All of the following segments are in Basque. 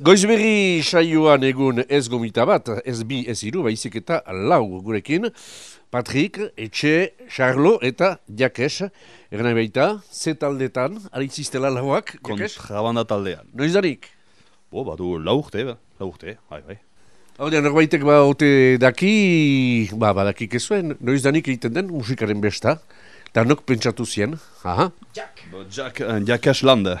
Goizberri saioan egun ez gomita bat, ez bi ez iru, baizik eta lau gurekin. Patrick, Etxe, Charlo eta Jakes. Egan baita, ze taldetan, aritziztela lauak, Jakes? Kontrabanda taldean. Noiz danik? Bo, badu lau urte, ba. lau urte, bai, bai. Hau da, norbaitek ba ote daki, ba, badakik ez zuen, noiz danik egiten den musikaren besta. Eta nok pentsatu zien, aha. Bo, Jack, uh, Jackass Lande.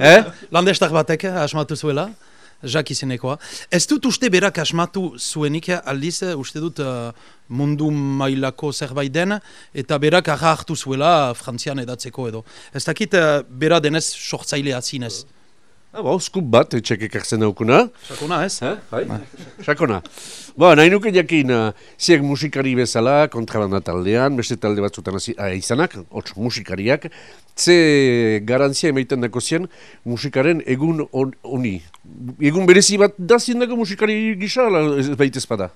Eh? Landestak batek eh, asmatu zuela, Jak izenekoa. Ez dut uste berak asmatu zuenik eh, aldiz, eh, uste dut eh, mundu mailako zerbait den, eta berak arra hartu zuela frantzian edatzeko edo. Ez dakit eh, bera denez sortzailea zinez. Ah, ba, skup bat, etxek ekartzen daukuna. Sakona ez? Eh? Bai. Sakona. Ba, nahi nuke jakin, uh, ziek musikari bezala, kontrabanda taldean, beste talde batzutan hasi- ah, izanak, hots musikariak, ze garantzia emaiten dako zien musikaren egun on, oni. Egun berezi bat da zindako musikari gisa, ala ez baitez bada.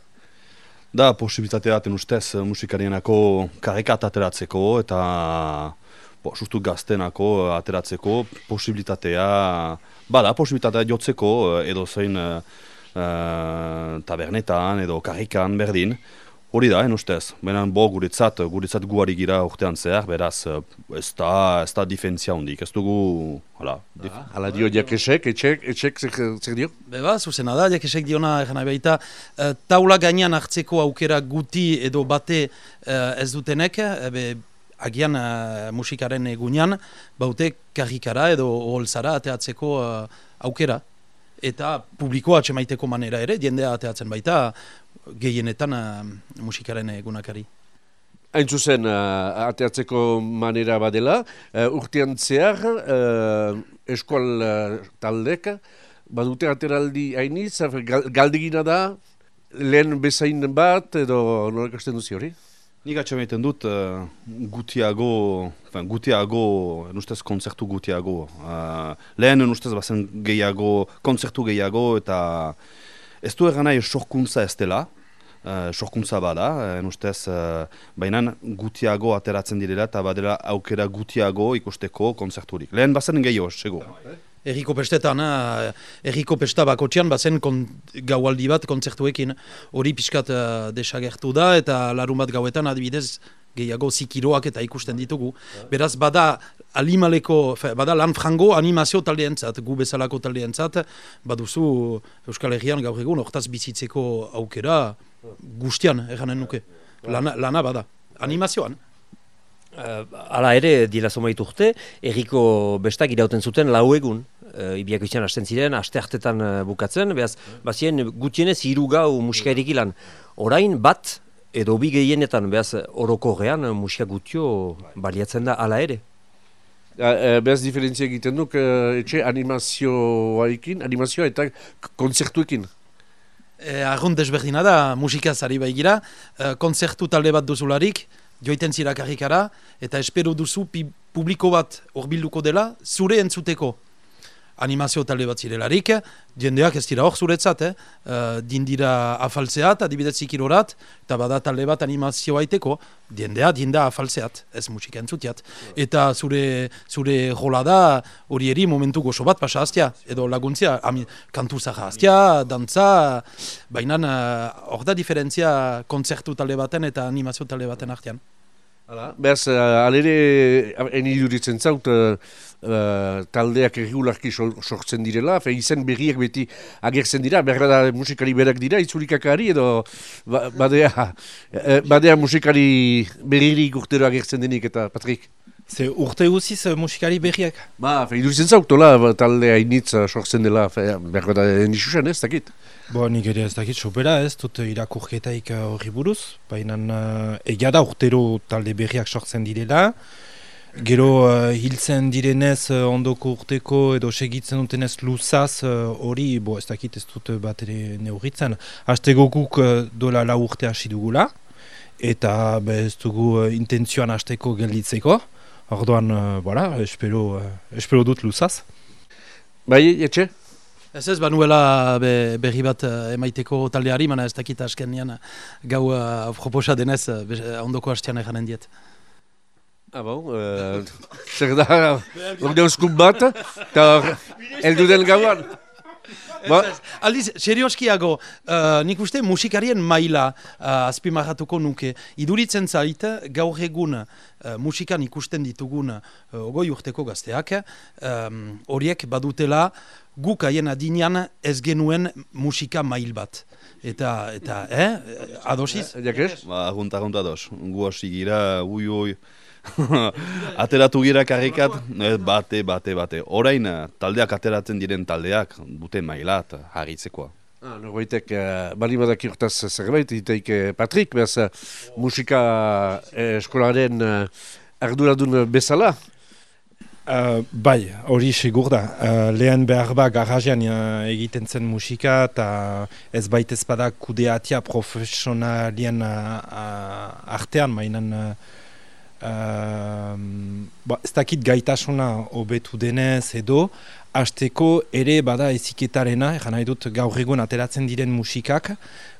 Da, posibilitatea aten ustez eh, musikarienako karrikat ateratzeko eta bo, sustu gaztenako ateratzeko posibilitatea, bada, posibilitatea jotzeko eh, edo zein eh, tabernetan edo karrikan berdin. Hori da, en ustez. Baina bo guretzat, guretzat guari gira urtean zehar, beraz, ez da, ez da difentzia hondik. Ez dugu, hala, dif- Hala dio jakesek, etxek, etxek zer, dio? Beba, zuzena da, jakesek diona egan baita, eh, taula gainean hartzeko aukera guti edo bate eh, ez dutenek, ebe, agian eh, musikaren egunean, baute karrikara edo holzara ateatzeko eh, aukera. Eta publikoa atxemaiteko manera ere, jendea ateatzen baita, gehienetan eh, musikaren egunakari. Hain zuzen, uh, ateatzeko manera badela, uh, urtean zehar, uh, eskual uh, taldek, badute ateraldi hainiz, gal, galdegina da, lehen bezain bat, edo norak hasten duzi hori? Nik atxamaiten dut uh, gutiago, enfin, gutiago, nustez kontzertu gutiago. Uh, lehen nustez bazen gehiago, kontzertu gehiago eta ez du egan nahi sorkuntza ez dela, uh, sorkuntza bada, nustez, uh, baina gutiago ateratzen direla eta badela aukera gutiago ikusteko kontzerturik. Lehen bazen gehiago, sego. Erriko pestetan, eh, erriko pesta bakotxean, bazen gaualdi bat kontzertuekin. Hori pixkat eh, desagertu da, eta larun bat gauetan adibidez gehiago zikiroak eta ikusten ditugu. Beraz, bada alimaleko, fe, bada lan frango animazio taldeentzat, gu bezalako taldeentzat, baduzu Euskal Herrian gaur egun, hortaz bizitzeko aukera guztian, erranen nuke. Lana, lana bada, animazioan. Uh, hala ere, dila zomait urte, erriko bestak irauten zuten lau egun. Uh, ibiak izan hasten ziren, aste hartetan uh, bukatzen, behaz, bazien gutienez hiru gau musikarik ilan. Orain bat, edo bi gehienetan, behaz, orokorrean uh, musika gutio baliatzen da hala ere. Uh, uh, Beaz diferentzia egiten duk, uh, etxe animazioaekin, animazioa eta k- kontzertuekin. E, Arrunt desberdina da, musikaz ari baigira, e, konzertu talde bat duzularik, joiten zira karrikara, eta espero duzu pi, publiko bat horbilduko dela, zure entzuteko animazio talde bat zirelarik, jendeak ez dira hor zuretzat, eh? E, dindira afaltzeat, adibidez zikirorat, eta bada talde bat animazioa aiteko, jendea dinda afaltzeat, ez musika entzutiat. Eta zure, zure rola da hori eri momentu gozo bat pasa hastia, edo laguntzia, ami, kantu zaha hastia, dantza, baina eh, hor da diferentzia kontzertu talde baten eta animazio talde baten artean. Hala, behaz, uh, alere, eni duritzen zaut, uh, taldeak erregularki sol- sortzen direla, fe izen berriak beti agertzen dira, behar da musikari berak dira, itzulikakari edo ba, badea, eh, badea musikari berririk urtero agertzen denik eta Patrik. Ze urte guziz eh, musikari berriak. Ba, iduritzen zautola ba, talde hainitz uh, sortzen dela, behar da endixusen ez, dakit. Bo, nik ere ez dakit sopera ez, dut irakurketaik eh, horri buruz. Baina uh, egia da urtero talde berriak sortzen direla. Gero uh, hiltzen direnez eh, ondoko urteko edo segitzen dutenez luzaz eh, hori, bo ez dakit ez dut bat ere neurritzen. Haste goguk uh, dola lau urte hasi dugula. Eta be, ez dugu uh, intentzioan hasteko gelditzeko. Orduan, uh, voilà, espero, uh, espero dut luzaz. Bai, etxe? Ez ez, banuela be, berri bat eh, emaiteko taldeari, mana ez dakit askenean gau uh, proposa denez uh, ondoko hastean eganen diet. Ah bon, uh, zer da, ordean skup bat, eta eldu den gauan. Ba, Aldiz, serioskiago, uh, nik uste musikarien maila uh, azpimarratuko nuke. Iduritzen zait, gaur egun uh, musikan ikusten ditugun uh, ogoi urteko gazteak, um, horiek badutela guk haien adinean ez genuen musika mail bat. Eta, eta, eh, adosiz? jakez? Ba, agunta, agunta dos. Gu hasi gira, ui, ui. Ateratu gira karrikat, eh, bate, bate, bate. Orain, eh, taldeak ateratzen diren taldeak, dute mailat, harritzekoa. Ah, Norbaitek, uh, bali badak urtaz zerbait, iteik uh, Patrik, behaz uh, musika uh, eskolaren uh, arduradun bezala. Uh, bai, hori segur da. Uh, lehen behar ba garajean uh, egiten zen musika eta ez baita ezpada kudeatia profesionalien uh, uh, artean, mainan uh, uh, ba, ez dakit gaitasuna hobetu denez edo, hasteko ere bada eziketarena, egan nahi dut gaur egun ateratzen diren musikak,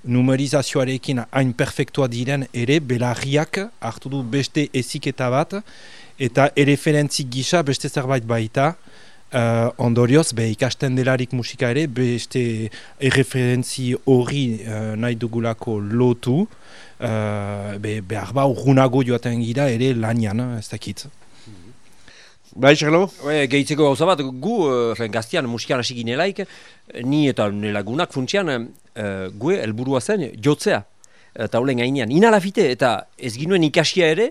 numerizazioarekin hain perfektua diren ere belarriak hartu du beste eziketa bat, eta erreferentzik gisa beste zerbait baita, uh, ondorioz, be ikasten delarik musika ere, beste erreferentzi hori uh, nahi dugulako lotu, uh, be, behar ba urgunago joaten gira ere lanian, ez dakit. Bai, Charlo? Bai, gehitzeko gauza bat, gu, uh, gaztian musikan hasi ginelaik, ni eta nelagunak funtsian, uh, gu helburua zen jotzea. Eta olen gainean, inalafite, eta ez ginuen ikasia ere,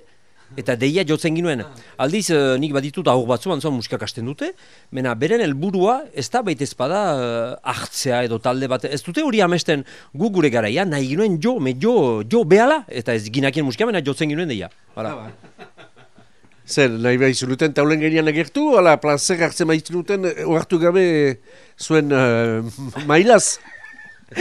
eta deia jotzen ginuen. Aldiz, uh, nik baditut aur batzu, antzuan musikak hasten dute, mena beren helburua ez da baita ezpada uh, hartzea edo talde bat, ez dute hori amesten gu gure garaia, nahi ginuen jo, me jo, jo behala, eta ez ginakien musika, mena jotzen ginuen deia. Hala. Zer, nahi behar izuluten taulen gerian agertu, ala plazer hartzen maizuluten, ohartu gabe zuen uh, mailaz.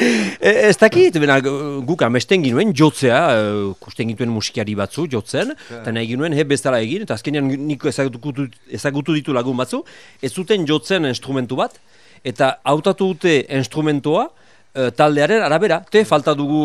E, ez dakit, bena, guk amesten ginuen jotzea, uh, kusten gintuen musikari batzu jotzen, eta nahi ginuen he bezala egin, eta azkenean nik ezagutu, ezagutu ditu lagun batzu, ez zuten jotzen instrumentu bat, eta hautatu dute instrumentua, eh, taldearen arabera, te falta dugu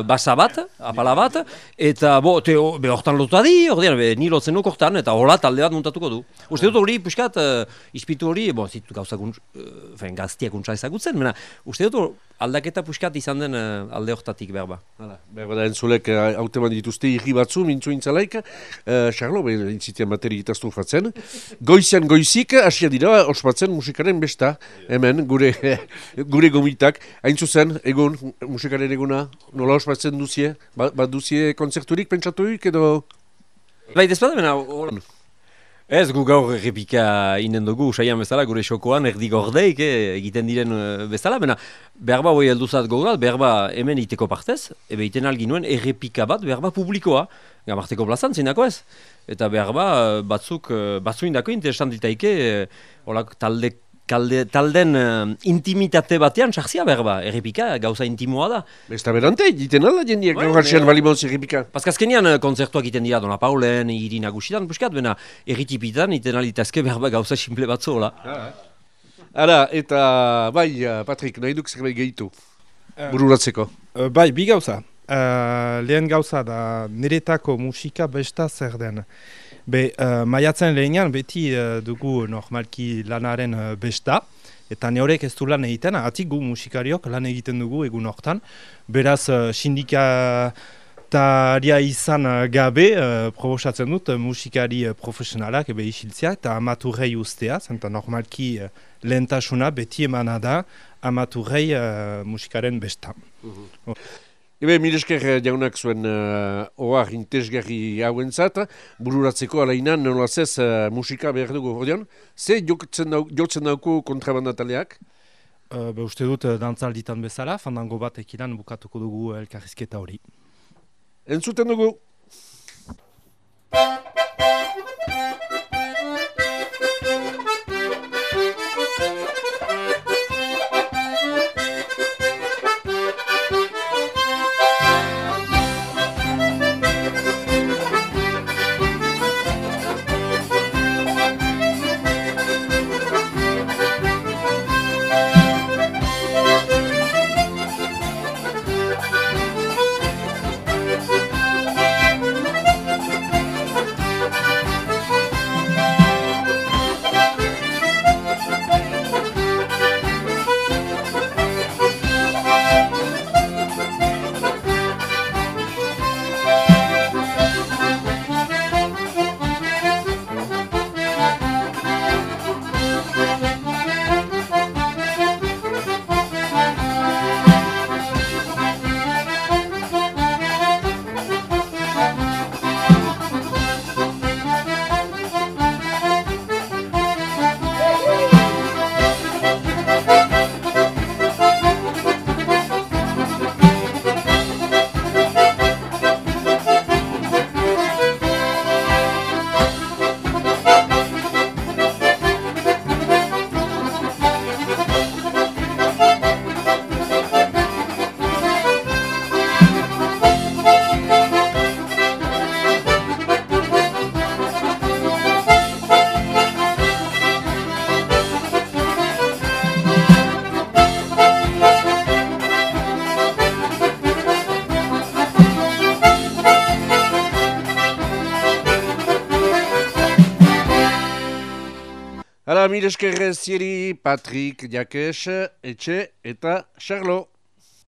eh, basa bat, apala bat, eta bo, te o, be hortan lotuta di, ordean, be, ni lotzen nuk hortan, eta hola talde bat muntatuko du. Uste dut hori, puskat, uh, ispitu hori, bon, zitu gauza guntz, uh, gaztiak untsa ezagutzen, mena, uste dut aldaketa puskat izan den uh, alde hortatik berba. Hala, behar da entzulek uh, hauteman dituzte irri batzu, mintzu intzalaik, uh, Charlo, behin intzitean bateri fatzen. Goizian goizik, hasia dira, ospatzen musikaren besta, hemen, gure, gure gomitak. Hain zuzen, egun, musikaren eguna, nola ospatzen duzie? Ba, bat duzie kontzerturik, pentsatuik, edo... Bai, dezpada, bena, Ez, gu gaur errepika inen dugu, saian bezala, gure xokoan, erdi gordeik, eh, egiten diren eh, bezala, bena, berba hoi helduzat gogorat, berba hemen iteko partez, ebe iten algin nuen errepika bat, berba publikoa, gamarteko plazan, zinako ez? Eta berba eh, batzuk, eh, batzuin dako interesant ditaike, eh, holak talde, kalde, talden eh, intimitate batean sartzia berba, errepika gauza intimoa da. Besta berante, egiten ala jendiak Bai, gaur hartxean me- balimoz errepika. Paskazkenian eh, kontzertuak iten dira Dona Paulen, hiri nagusitan, puskat, bena erritipitan iten alitazke berba gauza simple batzu, hola. Ara, eta bai, uh, Patrik, nahi duk zerbait gehitu. Bururatzeko. Uh, bai, bi gauza. Uh, lehen gauza da niretako musika besta zer den. Be, uh, maiatzen lehenean beti uh, dugu normalki lanaren uh, besta. Eta ne horrek ez du lan egiten, atik gu musikariok lan egiten dugu egun hortan. Beraz, uh, sindikataria izan uh, gabe, uh, proposatzen dut uh, musikari uh, profesionalak ebe isiltzea eta amaturrei ustea, zenta normalki uh, lehentasuna beti emana da amaturrei uh, musikaren besta. Ebe, milesker eh, jaunak zuen uh, ohar intesgarri hauentzat, bururatzeko alainan nolazez uh, musika behar dugu ordean. Ze jotzen, dau, jotzen dauko kontrabandataleak? Uh, be uste dut uh, dantzalditan bezala, fandango bat ekilan bukatuko dugu elkarrizketa hori. Entzuten dugu. Hala, mire eskerrez zieri, Patrik, Jakes, Etxe eta Charlo.